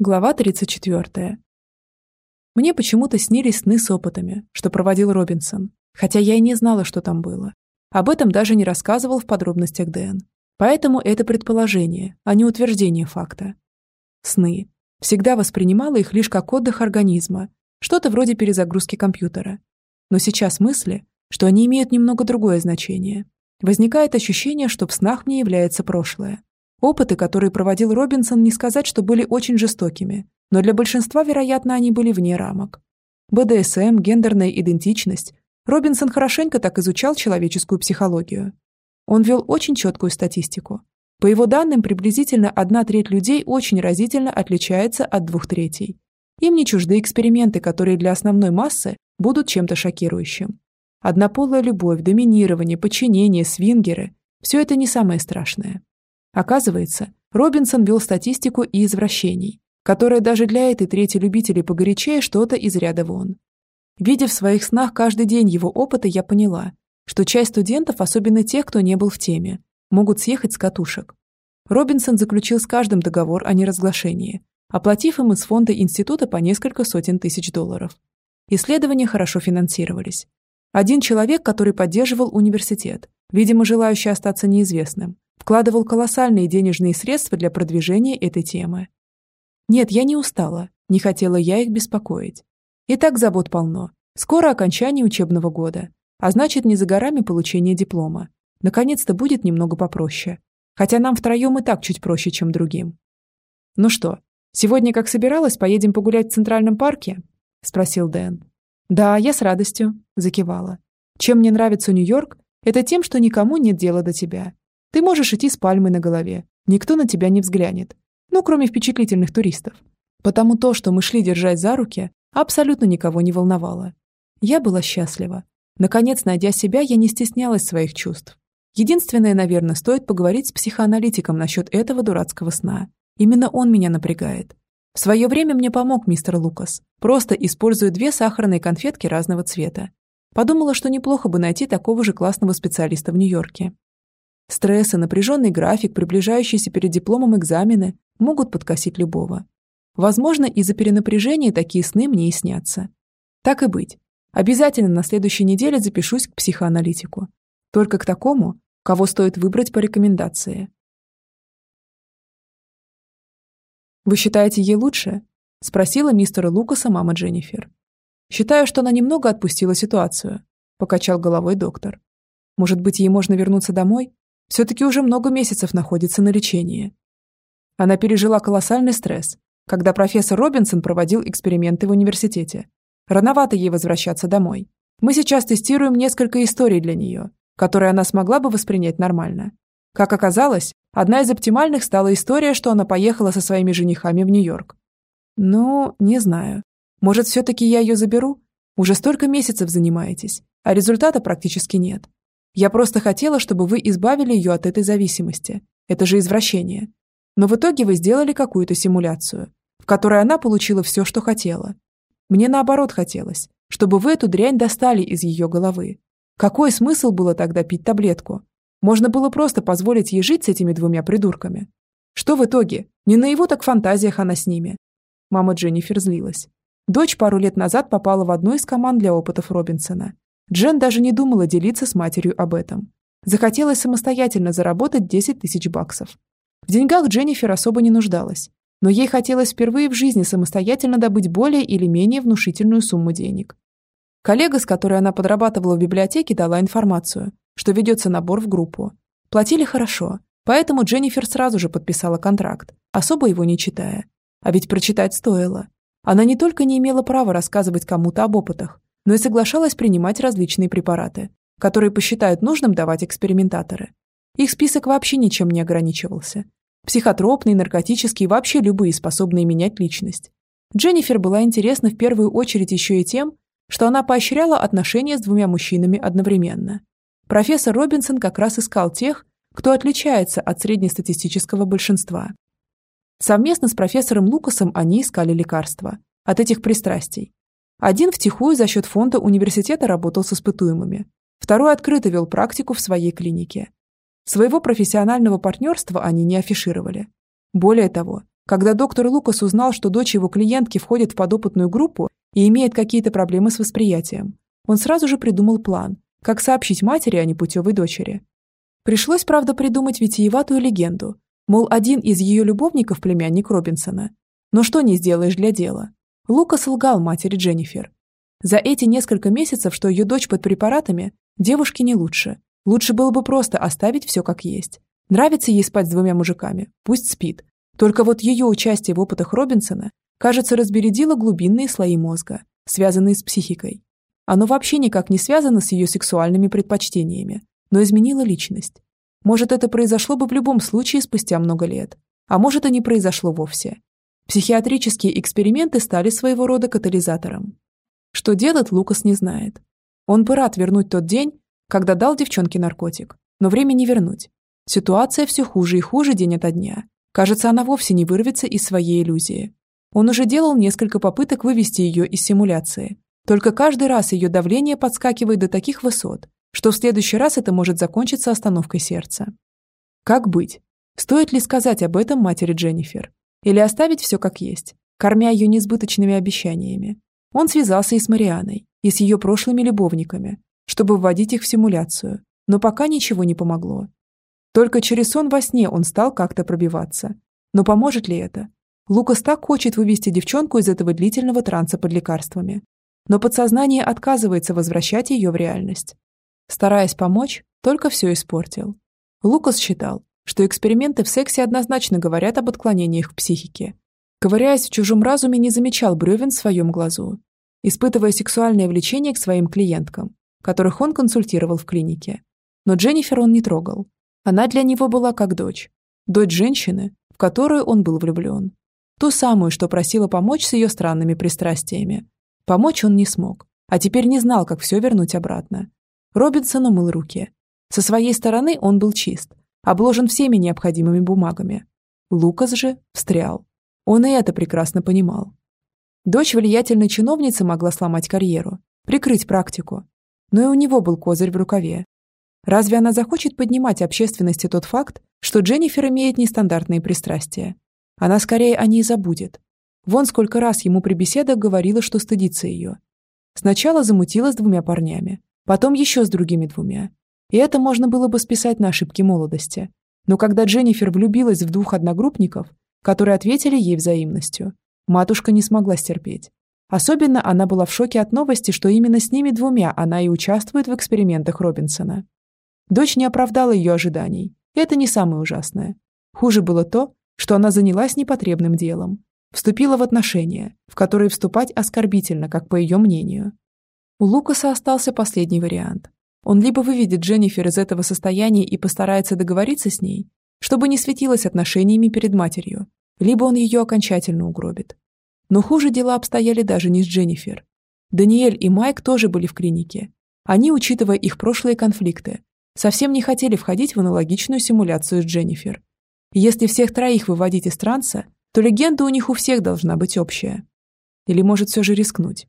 Глава 34. Мне почему-то снились сны с опытами, что проводил Робинсон, хотя я и не знала, что там было. Об этом даже не рассказывал в подробностях Дэн. Поэтому это предположение, а не утверждение факта. Сны. Всегда воспринимала их лишь как отдых организма, что-то вроде перезагрузки компьютера. Но сейчас мысли, что они имеют немного другое значение. Возникает ощущение, что в снах мне является прошлое. Опыты, которые проводил Робинсон, не сказать, что были очень жестокими, но для большинства, вероятно, они были вне рамок. БДСМ, гендерная идентичность. Робинсон хорошенько так изучал человеческую психологию. Он вел очень четкую статистику. По его данным, приблизительно одна треть людей очень разительно отличается от двух третей. Им не чужды эксперименты, которые для основной массы будут чем-то шокирующим. Однополая любовь, доминирование, подчинение, свингеры – все это не самое страшное. Оказывается, Робинсон вел статистику и извращений, которая даже для этой трети любителей погорячее что-то из ряда вон. Видя в своих снах каждый день его опыта, я поняла, что часть студентов, особенно тех, кто не был в теме, могут съехать с катушек. Робинсон заключил с каждым договор о неразглашении, оплатив им из фонда института по несколько сотен тысяч долларов. Исследования хорошо финансировались. Один человек, который поддерживал университет, видимо, желающий остаться неизвестным, вкладывал колоссальные денежные средства для продвижения этой темы. Нет, я не устала, не хотела я их беспокоить. И так забот полно. Скоро окончание учебного года, а значит, не за горами получение диплома. Наконец-то будет немного попроще. Хотя нам втроем и так чуть проще, чем другим. «Ну что, сегодня, как собиралась, поедем погулять в Центральном парке?» – спросил Дэн. «Да, я с радостью», – закивала. «Чем мне нравится Нью-Йорк, это тем, что никому нет дела до тебя. Ты можешь идти с пальмой на голове. Никто на тебя не взглянет. Ну, кроме впечатлительных туристов. Потому то, что мы шли держать за руки, абсолютно никого не волновало. Я была счастлива. Наконец, найдя себя, я не стеснялась своих чувств. Единственное, наверное, стоит поговорить с психоаналитиком насчет этого дурацкого сна. Именно он меня напрягает. В свое время мне помог мистер Лукас, просто используя две сахарные конфетки разного цвета. Подумала, что неплохо бы найти такого же классного специалиста в Нью-Йорке. Стресс и напряженный график, приближающийся перед дипломом экзамены, могут подкосить любого. Возможно, из-за перенапряжения такие сны мне и снятся. Так и быть. Обязательно на следующей неделе запишусь к психоаналитику. Только к такому, кого стоит выбрать по рекомендации. «Вы считаете ей лучше?» – спросила мистера Лукаса мама Дженнифер. «Считаю, что она немного отпустила ситуацию», – покачал головой доктор. «Может быть, ей можно вернуться домой? Все-таки уже много месяцев находится на лечении. Она пережила колоссальный стресс, когда профессор Робинсон проводил эксперименты в университете. Рановато ей возвращаться домой. Мы сейчас тестируем несколько историй для нее, которые она смогла бы воспринять нормально. Как оказалось, одна из оптимальных стала история, что она поехала со своими женихами в Нью-Йорк. Ну, не знаю. Может, все-таки я ее заберу? Уже столько месяцев занимаетесь, а результата практически нет. Я просто хотела, чтобы вы избавили ее от этой зависимости. Это же извращение. Но в итоге вы сделали какую-то симуляцию, в которой она получила все, что хотела. Мне наоборот хотелось, чтобы вы эту дрянь достали из ее головы. Какой смысл было тогда пить таблетку? Можно было просто позволить ей жить с этими двумя придурками. Что в итоге? Не на его так фантазиях она с ними. Мама Дженнифер злилась. Дочь пару лет назад попала в одну из команд для опытов Робинсона Джен даже не думала делиться с матерью об этом. Захотелось самостоятельно заработать 10 тысяч баксов. В деньгах Дженнифер особо не нуждалась, но ей хотелось впервые в жизни самостоятельно добыть более или менее внушительную сумму денег. Коллега, с которой она подрабатывала в библиотеке, дала информацию, что ведется набор в группу. Платили хорошо, поэтому Дженнифер сразу же подписала контракт, особо его не читая. А ведь прочитать стоило. Она не только не имела права рассказывать кому-то об опытах, но и соглашалась принимать различные препараты, которые посчитают нужным давать экспериментаторы. Их список вообще ничем не ограничивался. Психотропные, наркотические вообще любые, способные менять личность. Дженнифер была интересна в первую очередь еще и тем, что она поощряла отношения с двумя мужчинами одновременно. Профессор Робинсон как раз искал тех, кто отличается от среднестатистического большинства. Совместно с профессором Лукасом они искали лекарства от этих пристрастий один втихую за счет фонда университета работал с испытуемыми, второй открыто вел практику в своей клинике. Своего профессионального партнерства они не афишировали. Более того, Когда доктор Лукас узнал, что дочь его клиентки входит в подопытную группу и имеет какие-то проблемы с восприятием, он сразу же придумал план, как сообщить матери о непутевой дочери. Пришлось, правда, придумать витиеватую легенду, мол, один из ее любовников – племянник Робинсона. Но что не сделаешь для дела? Лукас лгал матери Дженнифер. За эти несколько месяцев, что ее дочь под препаратами, девушке не лучше. Лучше было бы просто оставить все как есть. Нравится ей спать с двумя мужиками, пусть спит. Только вот ее участие в опытах Робинсона, кажется, разбередило глубинные слои мозга, связанные с психикой. Оно вообще никак не связано с ее сексуальными предпочтениями, но изменило личность. Может, это произошло бы в любом случае спустя много лет. А может, и не произошло вовсе. Психиатрические эксперименты стали своего рода катализатором. Что делать, Лукас не знает. Он бы рад вернуть тот день, когда дал девчонке наркотик, но время не вернуть. Ситуация все хуже и хуже день ото дня. Кажется, она вовсе не вырвется из своей иллюзии. Он уже делал несколько попыток вывести ее из симуляции. Только каждый раз ее давление подскакивает до таких высот, что в следующий раз это может закончиться остановкой сердца. Как быть? Стоит ли сказать об этом матери Дженнифер? Или оставить все как есть, кормя ее несбыточными обещаниями? Он связался и с Марианой, и с ее прошлыми любовниками, чтобы вводить их в симуляцию, но пока ничего не помогло. Только через сон во сне он стал как-то пробиваться. Но поможет ли это? Лукас так хочет вывести девчонку из этого длительного транса под лекарствами. Но подсознание отказывается возвращать ее в реальность. Стараясь помочь, только все испортил. Лукас считал, что эксперименты в сексе однозначно говорят об отклонениях в психике. Ковыряясь в чужом разуме, не замечал бревен в своем глазу, испытывая сексуальное влечение к своим клиенткам, которых он консультировал в клинике. Но Дженнифер он не трогал, она для него была как дочь. Дочь женщины, в которую он был влюблен. Ту самую, что просила помочь с ее странными пристрастиями. Помочь он не смог, а теперь не знал, как все вернуть обратно. Робинсон умыл руки. Со своей стороны он был чист, обложен всеми необходимыми бумагами. Лукас же встрял. Он и это прекрасно понимал. Дочь влиятельной чиновницы могла сломать карьеру, прикрыть практику. Но и у него был козырь в рукаве. Разве она захочет поднимать общественности тот факт, что Дженнифер имеет нестандартные пристрастия? Она скорее о ней забудет. Вон сколько раз ему при беседах говорила, что стыдится ее. Сначала замутила с двумя парнями, потом еще с другими двумя. И это можно было бы списать на ошибки молодости. Но когда Дженнифер влюбилась в двух одногруппников, которые ответили ей взаимностью, матушка не смогла стерпеть. Особенно она была в шоке от новости, что именно с ними двумя она и участвует в экспериментах Робинсона. Дочь не оправдала ее ожиданий. Это не самое ужасное. Хуже было то, что она занялась непотребным делом. Вступила в отношения, в которые вступать оскорбительно, как по ее мнению. У Лукаса остался последний вариант. Он либо выведет Дженнифер из этого состояния и постарается договориться с ней, чтобы не светилась отношениями перед матерью, либо он ее окончательно угробит. Но хуже дела обстояли даже не с Дженнифер. Даниэль и Майк тоже были в клинике. Они, учитывая их прошлые конфликты, совсем не хотели входить в аналогичную симуляцию с Дженнифер. Если всех троих выводить из транса, то легенда у них у всех должна быть общая. Или может все же рискнуть.